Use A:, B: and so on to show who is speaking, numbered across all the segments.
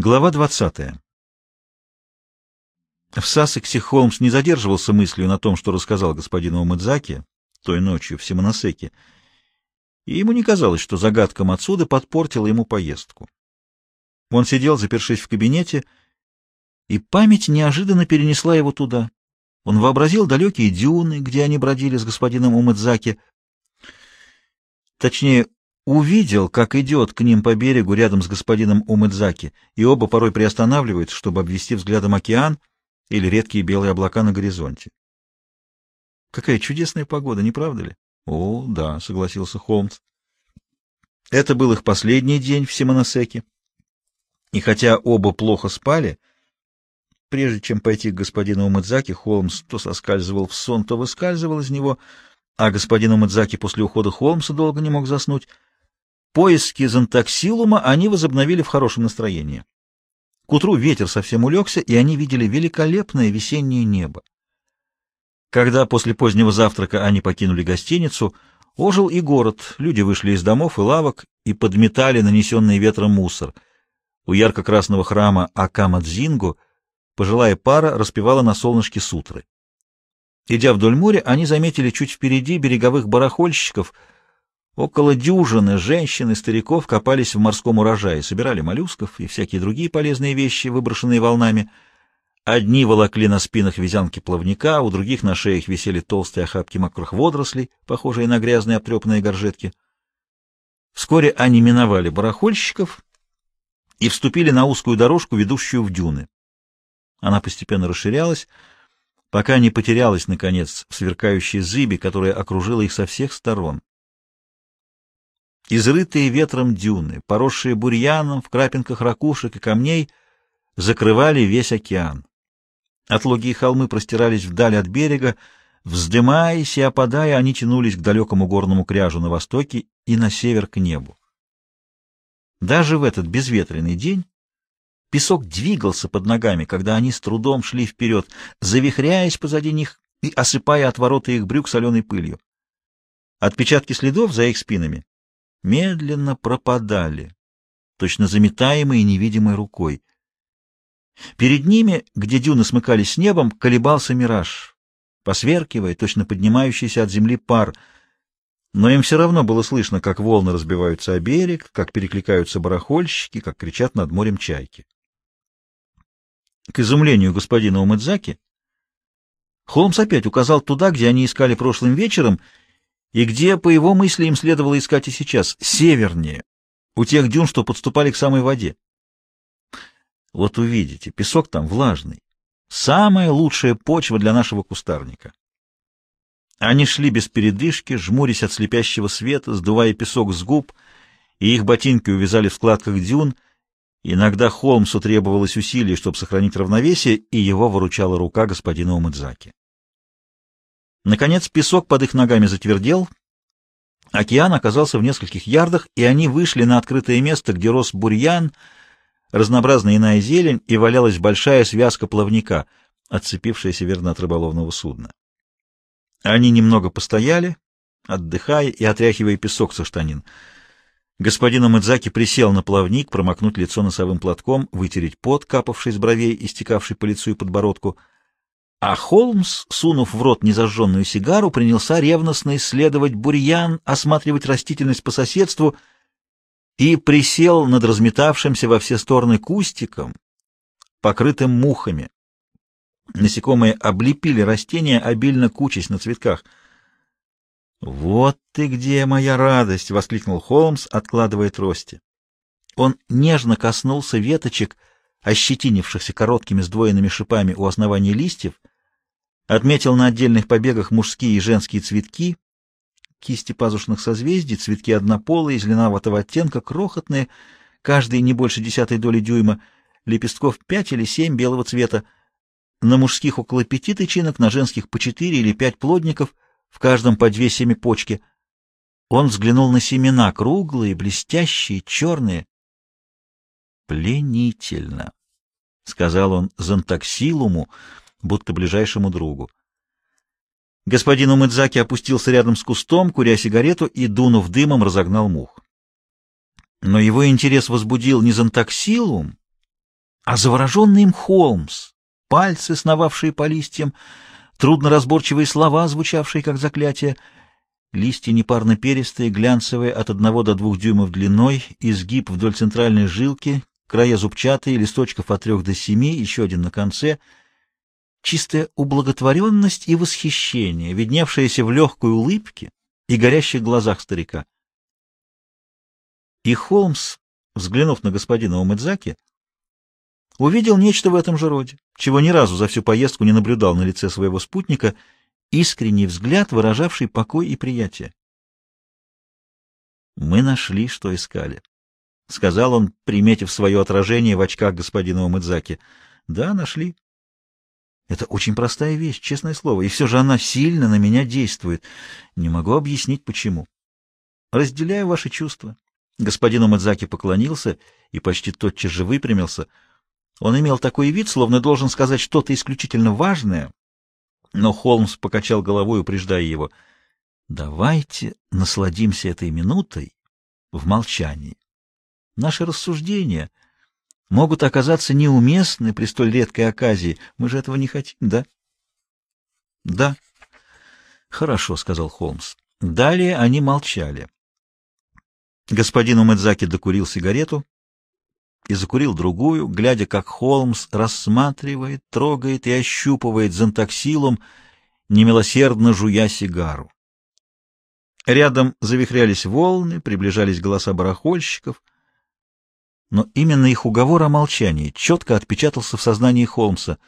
A: Глава 20. В Сассексе Холмс не задерживался мыслью на том, что рассказал господину Умыдзаки той ночью в Симоносеке, и ему не казалось, что загадка Мацуды подпортила ему поездку. Он сидел, запершись в кабинете, и память неожиданно перенесла его туда. Он вообразил далекие дюны, где они бродили с господином Умыдзаки. Точнее, увидел, как идет к ним по берегу рядом с господином Умыдзаки, и оба порой приостанавливаются, чтобы обвести взглядом океан или редкие белые облака на горизонте. Какая чудесная погода, не правда ли? О, да, согласился Холмс. Это был их последний день в Симоносеке. И хотя оба плохо спали, прежде чем пойти к господину Умыдзаки, Холмс то соскальзывал в сон, то выскальзывал из него, а господин Умыдзаки после ухода Холмса долго не мог заснуть. Поиски зонтаксилума они возобновили в хорошем настроении. К утру ветер совсем улегся, и они видели великолепное весеннее небо. Когда после позднего завтрака они покинули гостиницу, ожил и город, люди вышли из домов и лавок и подметали нанесенный ветром мусор. У ярко-красного храма Акамадзингу пожилая пара распевала на солнышке сутры. Идя вдоль моря, они заметили чуть впереди береговых барахольщиков — Около дюжины женщин и стариков копались в морском урожае, собирали моллюсков и всякие другие полезные вещи, выброшенные волнами. Одни волокли на спинах вязанки плавника, у других на шеях висели толстые охапки мокрых водорослей, похожие на грязные обтрепанные горжетки. Вскоре они миновали барахольщиков и вступили на узкую дорожку, ведущую в дюны. Она постепенно расширялась, пока не потерялась, наконец, в сверкающей зыби, которая окружила их со всех сторон. Изрытые ветром дюны, поросшие бурьяном в крапинках ракушек и камней, закрывали весь океан. Отлогие холмы простирались вдаль от берега, вздымаясь и опадая, они тянулись к далекому горному кряжу на востоке и на север к небу. Даже в этот безветренный день песок двигался под ногами, когда они с трудом шли вперед, завихряясь позади них и осыпая отвороты их брюк соленой пылью. Отпечатки следов за их спинами медленно пропадали, точно заметаемые невидимой рукой. Перед ними, где дюны смыкались с небом, колебался мираж, посверкивая, точно поднимающийся от земли пар, но им все равно было слышно, как волны разбиваются о берег, как перекликаются барахольщики, как кричат над морем чайки. К изумлению господина Умыдзаки, Холмс опять указал туда, где они искали прошлым вечером, и где, по его мысли, им следовало искать и сейчас, севернее, у тех дюн, что подступали к самой воде. Вот увидите, песок там влажный. Самая лучшая почва для нашего кустарника. Они шли без передышки, жмурясь от слепящего света, сдувая песок с губ, и их ботинки увязали в складках дюн. Иногда Холмсу требовалось усилие, чтобы сохранить равновесие, и его выручала рука господина Умыдзаки. Наконец песок под их ногами затвердел, океан оказался в нескольких ярдах, и они вышли на открытое место, где рос бурьян, разнообразная иная зелень, и валялась большая связка плавника, отцепившаяся верно от рыболовного судна. Они немного постояли, отдыхая и отряхивая песок со штанин. Господин Амадзаки присел на плавник, промокнуть лицо носовым платком, вытереть пот, капавший с бровей и стекавший по лицу и подбородку — а Холмс, сунув в рот незажженную сигару, принялся ревностно исследовать бурьян, осматривать растительность по соседству и присел над разметавшимся во все стороны кустиком, покрытым мухами. Насекомые облепили растения, обильно кучась на цветках. «Вот ты где, моя радость!» — воскликнул Холмс, откладывая трости. Он нежно коснулся веточек, ощетинившихся короткими сдвоенными шипами у основания листьев, Отметил на отдельных побегах мужские и женские цветки, кисти пазушных созвездий, цветки однополые, зеленоватого оттенка, крохотные, каждый не больше десятой доли дюйма, лепестков пять или семь белого цвета, на мужских около пяти тычинок, на женских по четыре или пять плодников, в каждом по две семипочки. Он взглянул на семена, круглые, блестящие, черные. «Пленительно», — сказал он зонтаксилуму, — будто ближайшему другу. Господин Умыдзаки опустился рядом с кустом, куря сигарету и, дунув дымом, разогнал мух. Но его интерес возбудил не зонтаксилум, а завороженный им Холмс, пальцы, сновавшие по листьям, трудноразборчивые слова, звучавшие как заклятие, листья непарно перистые, глянцевые от одного до двух дюймов длиной, изгиб вдоль центральной жилки, края зубчатые, листочков от трех до семи, еще один на конце, чистая ублаготворенность и восхищение, видневшееся в легкой улыбке и горящих глазах старика. И Холмс, взглянув на господина Умэдзаки, увидел нечто в этом же роде, чего ни разу за всю поездку не наблюдал на лице своего спутника, искренний взгляд, выражавший покой и приятие. «Мы нашли, что искали», — сказал он, приметив свое отражение в очках господина Умыдзаки. «Да, нашли. Это очень простая вещь, честное слово, и все же она сильно на меня действует. Не могу объяснить, почему. Разделяю ваши чувства». Господин Умыдзаки поклонился и почти тотчас же выпрямился — он имел такой вид, словно должен сказать что-то исключительно важное, но Холмс покачал головой, упреждая его. «Давайте насладимся этой минутой в молчании. Наши рассуждения могут оказаться неуместны при столь редкой оказии. Мы же этого не хотим, да?» «Да». «Хорошо», — сказал Холмс. Далее они молчали. Господин Умэдзаки докурил сигарету, и закурил другую, глядя, как Холмс рассматривает, трогает и ощупывает зонтоксилум, немилосердно жуя сигару. Рядом завихрялись волны, приближались голоса барахольщиков, но именно их уговор о молчании четко отпечатался в сознании Холмса.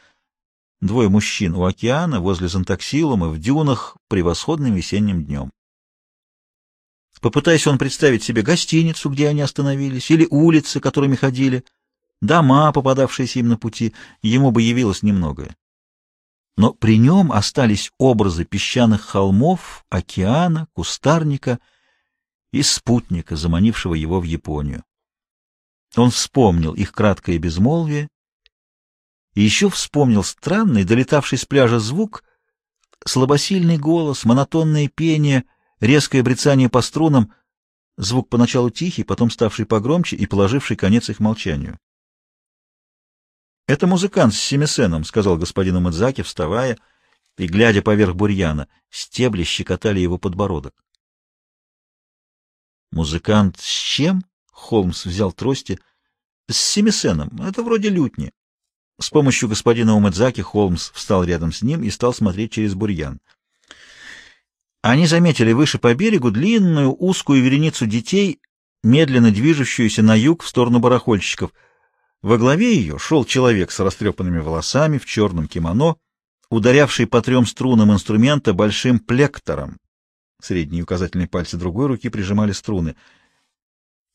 A: Двое мужчин у океана, возле зонтоксилума, в дюнах, превосходным весенним днем. Попытаясь он представить себе гостиницу, где они остановились, или улицы, которыми ходили, дома, попадавшиеся им на пути, ему бы явилось немногое. Но при нем остались образы песчаных холмов, океана, кустарника и спутника, заманившего его в Японию. Он вспомнил их краткое безмолвие и еще вспомнил странный, долетавший с пляжа звук, слабосильный голос, монотонное пение — резкое брецание по струнам, звук поначалу тихий, потом ставший погромче и положивший конец их молчанию. «Это музыкант с семисеном», — сказал господин Умадзаки, вставая и глядя поверх бурьяна. Стебли щекотали его подбородок. «Музыкант с чем?» — Холмс взял трости. «С семисеном. Это вроде лютни». С помощью господина Умадзаки Холмс встал рядом с ним и стал смотреть через бурьян. Они заметили выше по берегу длинную узкую вереницу детей, медленно движущуюся на юг в сторону барахольщиков. Во главе ее шел человек с растрепанными волосами в черном кимоно, ударявший по трем струнам инструмента большим плектором. Средние указательные пальцы другой руки прижимали струны. —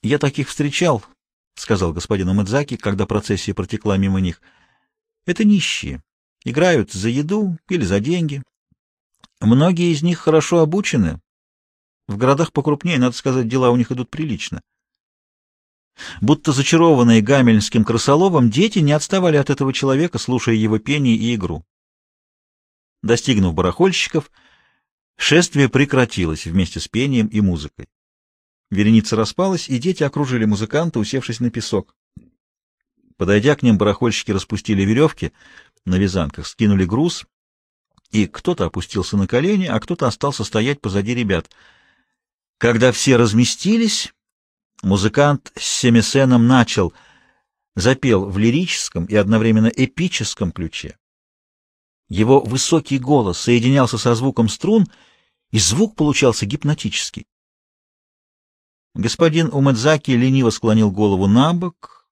A: Я таких встречал, — сказал господин Амадзаки, когда процессия протекла мимо них. — Это нищие. Играют за еду или за деньги. Многие из них хорошо обучены. В городах покрупнее, надо сказать, дела у них идут прилично. Будто зачарованные гамельнским крысоловом, дети не отставали от этого человека, слушая его пение и игру. Достигнув барахольщиков, шествие прекратилось вместе с пением и музыкой. Вереница распалась, и дети окружили музыканта, усевшись на песок. Подойдя к ним, барахольщики распустили веревки на вязанках, скинули груз и кто-то опустился на колени, а кто-то остался стоять позади ребят. Когда все разместились, музыкант с семисеном начал, запел в лирическом и одновременно эпическом ключе. Его высокий голос соединялся со звуком струн, и звук получался гипнотический. Господин Умэдзаки лениво склонил голову на бок,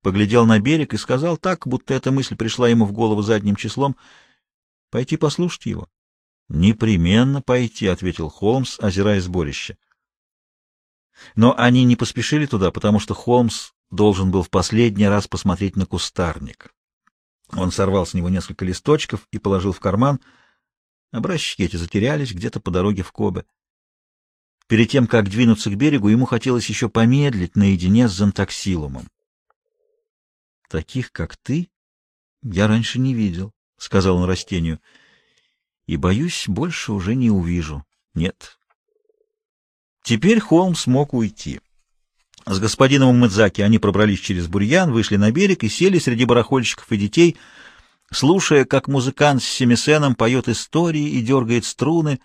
A: поглядел на берег и сказал так, будто эта мысль пришла ему в голову задним числом — Пойти послушать его? — Непременно пойти, — ответил Холмс, озирая сборище. Но они не поспешили туда, потому что Холмс должен был в последний раз посмотреть на кустарник. Он сорвал с него несколько листочков и положил в карман. Образчики эти затерялись где-то по дороге в Кобе. Перед тем, как двинуться к берегу, ему хотелось еще помедлить наедине с Зонтаксилумом. «Таких, как ты, я раньше не видел», — сказал он растению, — и, боюсь, больше уже не увижу. Нет. Теперь Холмс мог уйти. С господином Мыдзаки они пробрались через бурьян, вышли на берег и сели среди барахольщиков и детей, слушая, как музыкант с семисеном поет истории и дергает струны.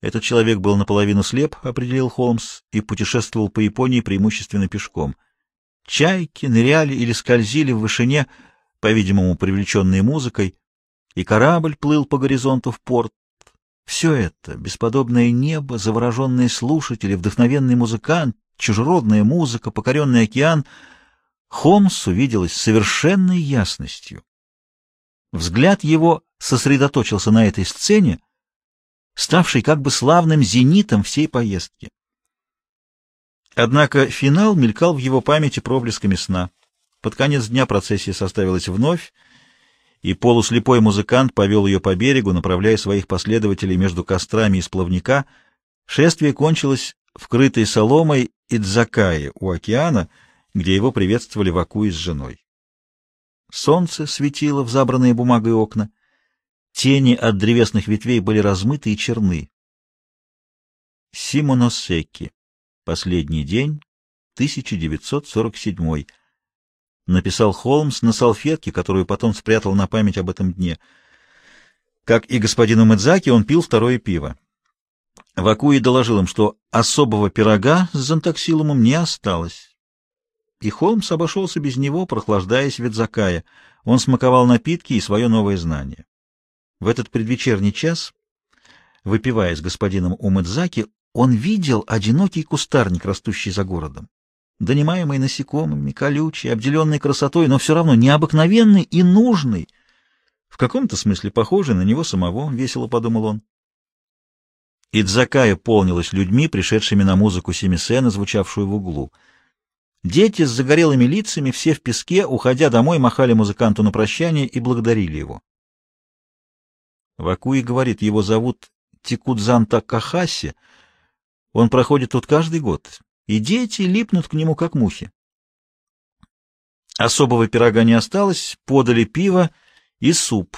A: Этот человек был наполовину слеп, определил Холмс, и путешествовал по Японии преимущественно пешком. Чайки ныряли или скользили в вышине, по-видимому, привлеченные музыкой, и корабль плыл по горизонту в порт. Все это, бесподобное небо, завороженные слушатели, вдохновенный музыкант, чужеродная музыка, покоренный океан, Холмс увиделось совершенной ясностью. Взгляд его сосредоточился на этой сцене, ставшей как бы славным зенитом всей поездки. Однако финал мелькал в его памяти проблесками сна. Под конец дня процессия составилась вновь, и полуслепой музыкант повел ее по берегу, направляя своих последователей между кострами из плавника. Шествие кончилось вкрытой соломой Идзакае у океана, где его приветствовали Вакуи с женой. Солнце светило в забранные бумагой окна. Тени от древесных ветвей были размыты и черны. Симоносеки. Последний день, 1947 написал Холмс на салфетке, которую потом спрятал на память об этом дне. Как и господину Мэдзаки, он пил второе пиво. Вакуи доложил им, что особого пирога с зонтоксилумом не осталось. И Холмс обошелся без него, прохлаждаясь в Ведзакае. Он смаковал напитки и свое новое знание. В этот предвечерний час, выпивая с господином Умэдзаки, он видел одинокий кустарник, растущий за городом донимаемый насекомыми, колючий, обделенный красотой, но все равно необыкновенный и нужный. В каком-то смысле похожий на него самого, — весело подумал он. Идзакая полнилась людьми, пришедшими на музыку Семисена, звучавшую в углу. Дети с загорелыми лицами, все в песке, уходя домой, махали музыканту на прощание и благодарили его. Вакуи говорит, его зовут Тикудзан Такахаси. Он проходит тут каждый год и дети липнут к нему, как мухи. Особого пирога не осталось, подали пиво и суп,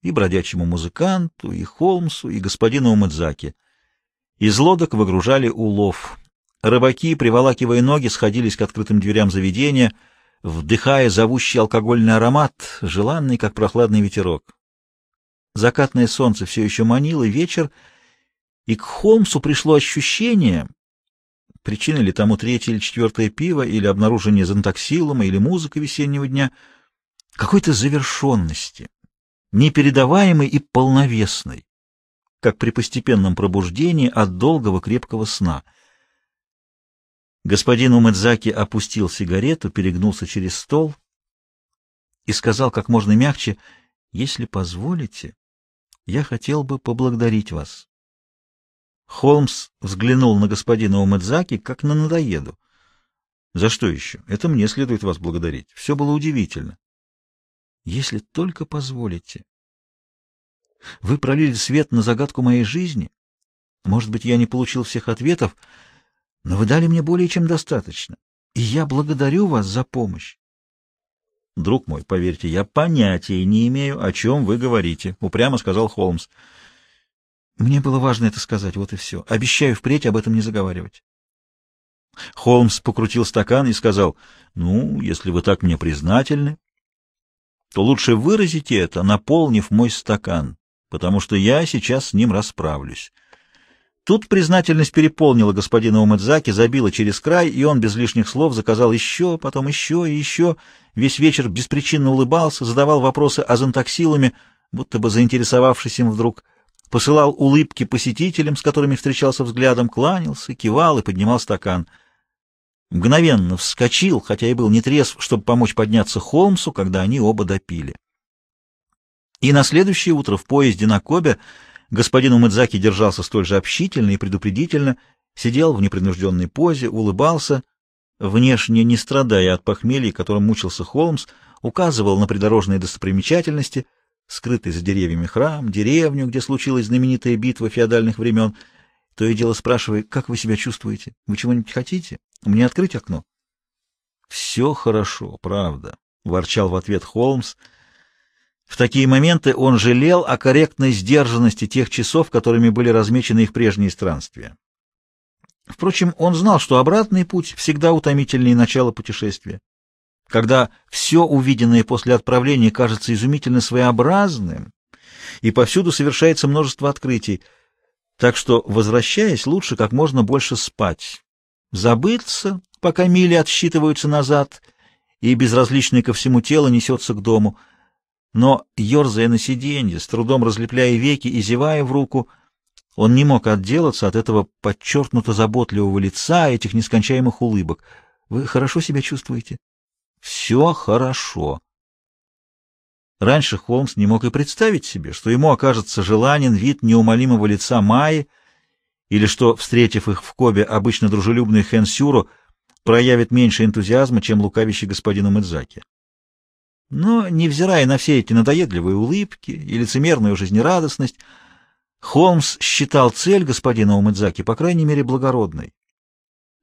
A: и бродячему музыканту, и Холмсу, и господину Умадзаки. Из лодок выгружали улов. Рыбаки, приволакивая ноги, сходились к открытым дверям заведения, вдыхая зовущий алкогольный аромат, желанный, как прохладный ветерок. Закатное солнце все еще манило, вечер, и к Холмсу пришло ощущение, Причиной ли тому третье или четвертое пиво, или обнаружение зонтоксилума, или музыка весеннего дня? Какой-то завершенности, непередаваемой и полновесной, как при постепенном пробуждении от долгого крепкого сна. Господин Умэдзаки опустил сигарету, перегнулся через стол и сказал как можно мягче, «Если позволите, я хотел бы поблагодарить вас». Холмс взглянул на господина Умэдзаки, как на надоеду. — За что еще? Это мне следует вас благодарить. Все было удивительно. — Если только позволите. Вы пролили свет на загадку моей жизни. Может быть, я не получил всех ответов, но вы дали мне более чем достаточно, и я благодарю вас за помощь. — Друг мой, поверьте, я понятия не имею, о чем вы говорите, — упрямо сказал Холмс. — мне было важно это сказать, вот и все. Обещаю впредь об этом не заговаривать. Холмс покрутил стакан и сказал, «Ну, если вы так мне признательны, то лучше выразите это, наполнив мой стакан, потому что я сейчас с ним расправлюсь». Тут признательность переполнила господина Умэдзаки, забила через край, и он без лишних слов заказал еще, потом еще и еще. Весь вечер беспричинно улыбался, задавал вопросы о зонтоксилуме, будто бы заинтересовавшись им вдруг посылал улыбки посетителям, с которыми встречался взглядом, кланялся, кивал и поднимал стакан. Мгновенно вскочил, хотя и был не трезв, чтобы помочь подняться Холмсу, когда они оба допили. И на следующее утро в поезде на Кобе господин Умыдзаки держался столь же общительно и предупредительно, сидел в непринужденной позе, улыбался, внешне не страдая от похмелья, которым мучился Холмс, указывал на придорожные достопримечательности — скрытый за деревьями храм, деревню, где случилась знаменитая битва феодальных времен, то и дело спрашивая, как вы себя чувствуете? Вы чего-нибудь хотите? Мне открыть окно? — Все хорошо, правда, — ворчал в ответ Холмс. В такие моменты он жалел о корректной сдержанности тех часов, которыми были размечены их прежние странствия. Впрочем, он знал, что обратный путь всегда утомительнее начала путешествия. Когда все увиденное после отправления кажется изумительно своеобразным, и повсюду совершается множество открытий, так что, возвращаясь, лучше как можно больше спать, забыться, пока мили отсчитываются назад, и безразличное ко всему тело несется к дому. Но, ерзая на сиденье, с трудом разлепляя веки и зевая в руку, он не мог отделаться от этого подчеркнуто заботливого лица, этих нескончаемых улыбок. Вы хорошо себя чувствуете? Все хорошо. Раньше Холмс не мог и представить себе, что ему окажется желанен вид неумолимого лица Майи, или что, встретив их в Кобе, обычно дружелюбный Хэн Сюро проявит меньше энтузиазма, чем лукавящий господин Умэдзаки. Но, невзирая на все эти надоедливые улыбки и лицемерную жизнерадостность, Холмс считал цель господина Умэдзаки, по крайней мере, благородной.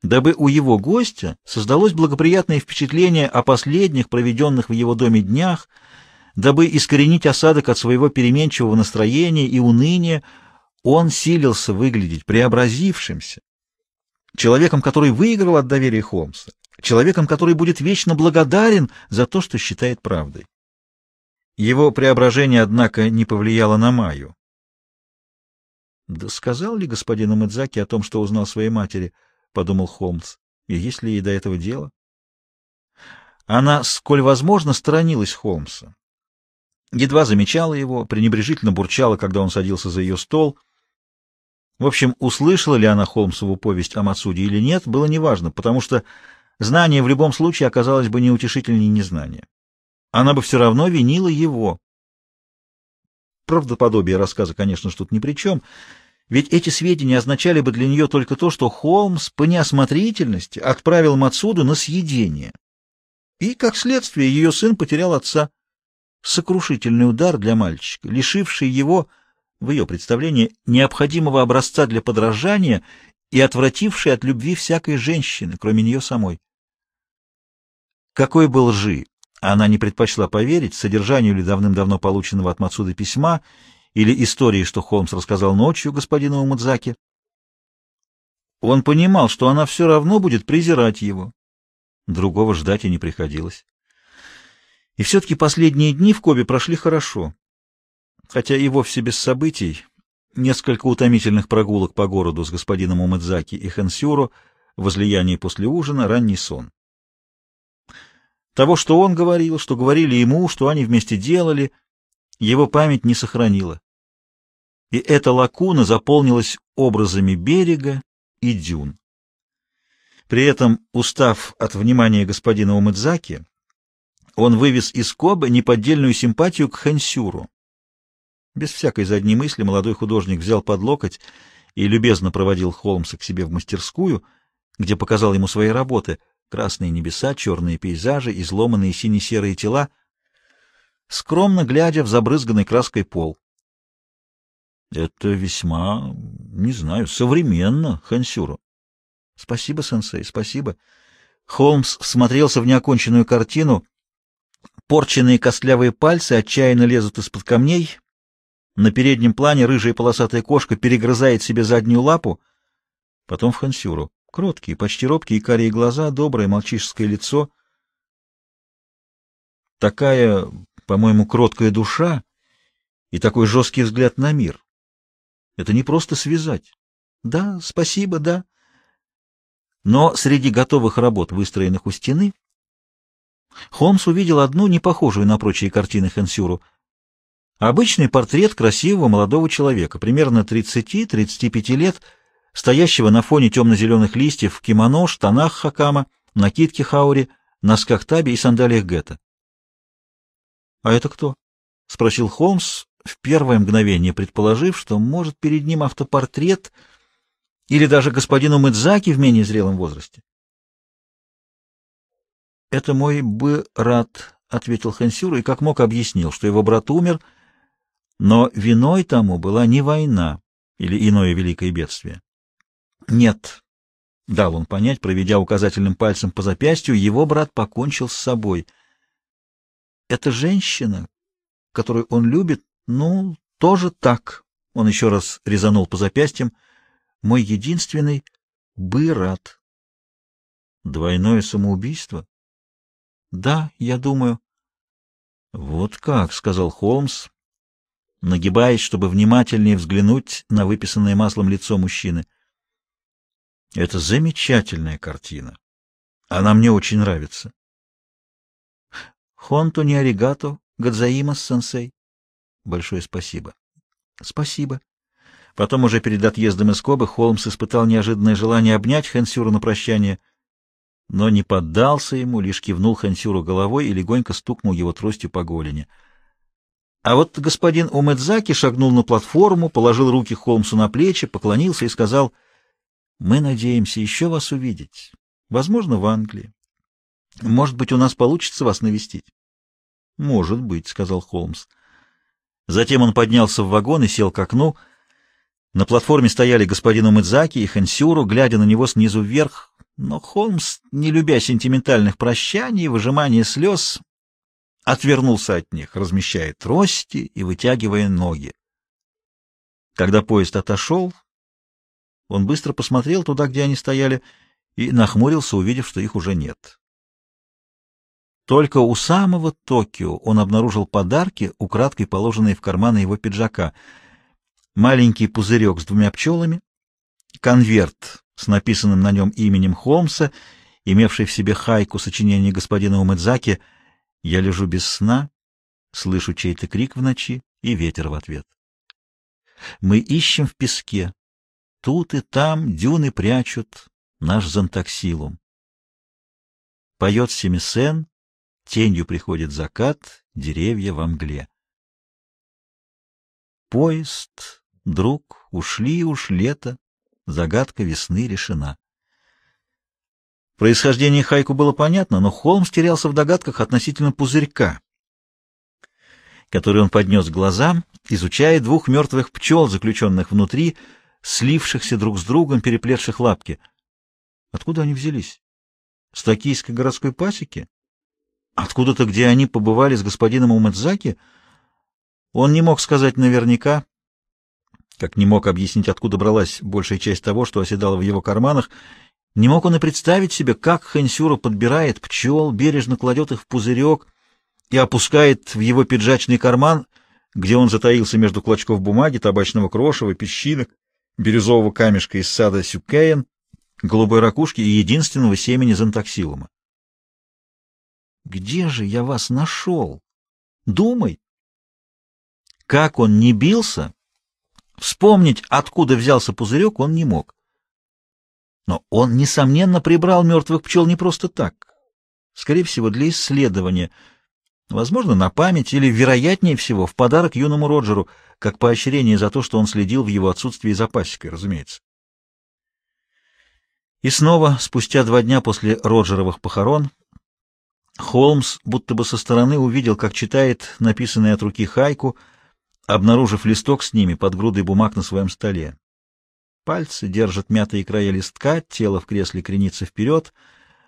A: Дабы у его гостя создалось благоприятное впечатление о последних проведенных в его доме днях, дабы искоренить осадок от своего переменчивого настроения и уныния, он силился выглядеть преобразившимся, человеком, который выиграл от доверия Холмса, человеком, который будет вечно благодарен за то, что считает правдой. Его преображение, однако, не повлияло на Майю. Да сказал ли господин Умэдзаки о том, что узнал своей матери, — подумал Холмс, — и есть ли ей до этого дело? Она, сколь возможно, сторонилась Холмса. Едва замечала его, пренебрежительно бурчала, когда он садился за ее стол — в общем, услышала ли она Холмсову повесть о Мацуде или нет, было неважно, потому что знание в любом случае оказалось бы неутешительнее незнания. Она бы все равно винила его. Правдоподобие рассказа, конечно, тут ни при чем, ведь эти сведения означали бы для нее только то, что Холмс по неосмотрительности отправил Мацуду на съедение. И, как следствие, ее сын потерял отца. Сокрушительный удар для мальчика, лишивший его в ее представлении, необходимого образца для подражания и отвратившей от любви всякой женщины, кроме нее самой. Какой бы лжи она не предпочла поверить, содержанию ли давным-давно полученного от Мацуды письма или истории, что Холмс рассказал ночью господину Умадзаке, он понимал, что она все равно будет презирать его. Другого ждать и не приходилось. И все-таки последние дни в Кобе прошли хорошо хотя и вовсе без событий, несколько утомительных прогулок по городу с господином Умэдзаки и Хэнсюро, возлияние после ужина, ранний сон. Того, что он говорил, что говорили ему, что они вместе делали, его память не сохранила. И эта лакуна заполнилась образами берега и дюн. При этом, устав от внимания господина Умэдзаки, он вывез из Кобы неподдельную симпатию к Хэнсюру. Без всякой задней мысли молодой художник взял под локоть и любезно проводил Холмса к себе в мастерскую, где показал ему свои работы — красные небеса, черные пейзажи, изломанные сине-серые тела, скромно глядя в забрызганный краской пол. — Это весьма, не знаю, современно, Хансюру. — Спасибо, сенсей, спасибо. Холмс всмотрелся в неоконченную картину. Порченные костлявые пальцы отчаянно лезут из-под камней — на переднем плане рыжая полосатая кошка перегрызает себе заднюю лапу. Потом в Хансюру. Кроткие, почти робкие карие глаза, доброе мальчишеское лицо. Такая, по-моему, кроткая душа и такой жесткий взгляд на мир. Это не просто связать. Да, спасибо, да. Но среди готовых работ, выстроенных у стены, Холмс увидел одну, не похожую на прочие картины Хансюру — Обычный портрет красивого молодого человека, примерно 30-35 лет, стоящего на фоне темно-зеленых листьев в кимоно, штанах хакама, накидке хаури, носках таби и сандалиях гетто. — А это кто? — спросил Холмс, в первое мгновение предположив, что, может, перед ним автопортрет или даже господину Мэдзаки в менее зрелом возрасте. — Это мой бы-рад, — ответил Хансюр, и как мог объяснил, что его брат умер — но виной тому была не война или иное великое бедствие. Нет, дал он понять, проведя указательным пальцем по запястью, его брат покончил с собой. Эта женщина, которую он любит, ну, тоже так. Он еще раз резанул по запястьям. Мой единственный, бы рад. Двойное самоубийство? Да, я думаю. Вот как, сказал Холмс, нагибаясь, чтобы внимательнее взглянуть на выписанное маслом лицо мужчины. Это замечательная картина. Она мне очень нравится. Хонту не аригато, гадзаимас, сенсей. Большое спасибо. Спасибо. Потом уже перед отъездом из Кобы Холмс испытал неожиданное желание обнять Хэнсюра на прощание, но не поддался ему, лишь кивнул Хэнсюру головой и легонько стукнул его тростью по голени. А вот господин Умэдзаки шагнул на платформу, положил руки Холмсу на плечи, поклонился и сказал, «Мы надеемся еще вас увидеть, возможно, в Англии. Может быть, у нас получится вас навестить?» «Может быть», — сказал Холмс. Затем он поднялся в вагон и сел к окну. На платформе стояли господин Умэдзаки и Хансюру, глядя на него снизу вверх, но Холмс, не любя сентиментальных прощаний и выжимания слез, отвернулся от них, размещая трости и вытягивая ноги. Когда поезд отошел, он быстро посмотрел туда, где они стояли, и нахмурился, увидев, что их уже нет. Только у самого Токио он обнаружил подарки, украдкой положенные в карманы его пиджака. Маленький пузырек с двумя пчелами, конверт с написанным на нем именем Холмса, имевший в себе хайку сочинения господина Умэдзаки «Я лежу без сна, слышу чей-то крик в ночи и ветер в ответ». Мы ищем в песке. Тут и там дюны прячут наш зонтаксилум. Поет Семисен, Тенью приходит закат, деревья во мгле. Поезд, друг, ушли уж лето, загадка весны решена. Происхождение Хайку было понятно, но Холмс терялся в догадках относительно пузырька, который он поднес к глазам, изучая двух мертвых пчел, заключенных внутри, слившихся друг с другом, переплетших лапки. Откуда они взялись? С токийской городской пасеки? Откуда-то, где они побывали с господином Умэдзаки, он не мог сказать наверняка, как не мог объяснить, откуда бралась большая часть того, что оседало в его карманах, не мог он и представить себе, как Хэнсюра подбирает пчел, бережно кладет их в пузырек и опускает в его пиджачный карман, где он затаился между клочков бумаги, табачного крошева, песчинок, бирюзового камешка из сада Сюкеен, голубой ракушки и единственного семени зонтаксилума. Где же я вас нашел? Думай. Как он не бился, вспомнить, откуда взялся пузырек, он не мог. Но он, несомненно, прибрал мертвых пчел не просто так. Скорее всего, для исследования. Возможно, на память или, вероятнее всего, в подарок юному Роджеру, как поощрение за то, что он следил в его отсутствии за пасекой, разумеется. И снова, спустя два дня после Роджеровых похорон, Холмс будто бы со стороны увидел, как читает написанный от руки хайку, обнаружив листок с ними под грудой бумаг на своем столе. Пальцы держат мятые края листка, тело в кресле кренится вперед,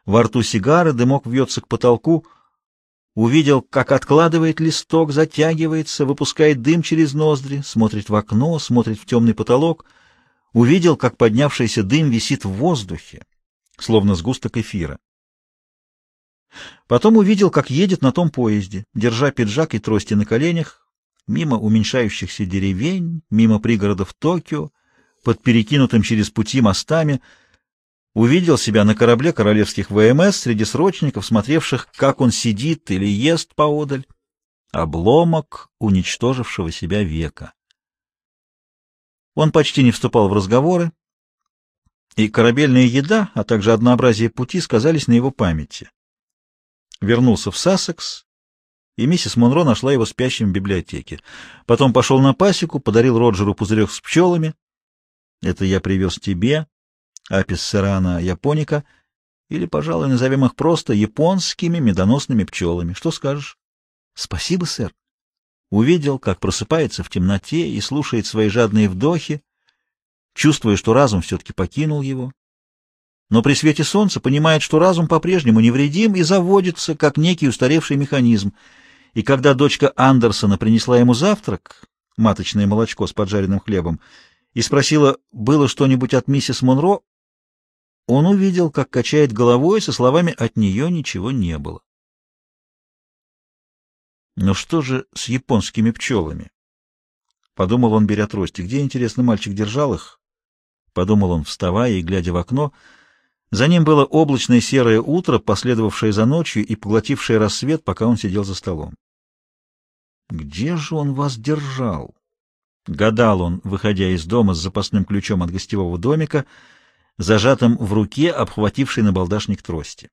A: во рту сигары, дымок вьется к потолку. Увидел, как откладывает листок, затягивается, выпускает дым через ноздри, смотрит в окно, смотрит в темный потолок. Увидел, как поднявшийся дым висит в воздухе, словно сгусток эфира. Потом увидел, как едет на том поезде, держа пиджак и трости на коленях, мимо уменьшающихся деревень, мимо пригородов Токио, под перекинутым через пути мостами, увидел себя на корабле королевских ВМС среди срочников, смотревших, как он сидит или ест поодаль, обломок уничтожившего себя века. Он почти не вступал в разговоры, и корабельная еда, а также однообразие пути сказались на его памяти вернулся в Сассекс, и миссис Монро нашла его спящим в библиотеке. Потом пошел на пасеку, подарил Роджеру пузырек с пчелами. Это я привез тебе, апис серана японика, или, пожалуй, назовем их просто японскими медоносными пчелами. Что скажешь? Спасибо, сэр. Увидел, как просыпается в темноте и слушает свои жадные вдохи, чувствуя, что разум все-таки покинул его, но при свете солнца понимает, что разум по-прежнему невредим и заводится, как некий устаревший механизм. И когда дочка Андерсона принесла ему завтрак, маточное молочко с поджаренным хлебом, и спросила, было что-нибудь от миссис Монро, он увидел, как качает головой со словами «от нее ничего не было». Но что же с японскими пчелами? Подумал он, беря трости. Где, интересно, мальчик держал их? Подумал он, вставая и глядя в окно. За ним было облачное серое утро, последовавшее за ночью и поглотившее рассвет, пока он сидел за столом. Где же он вас держал? Гадал он, выходя из дома с запасным ключом от гостевого домика, зажатым в руке, обхватившей набалдашник трости.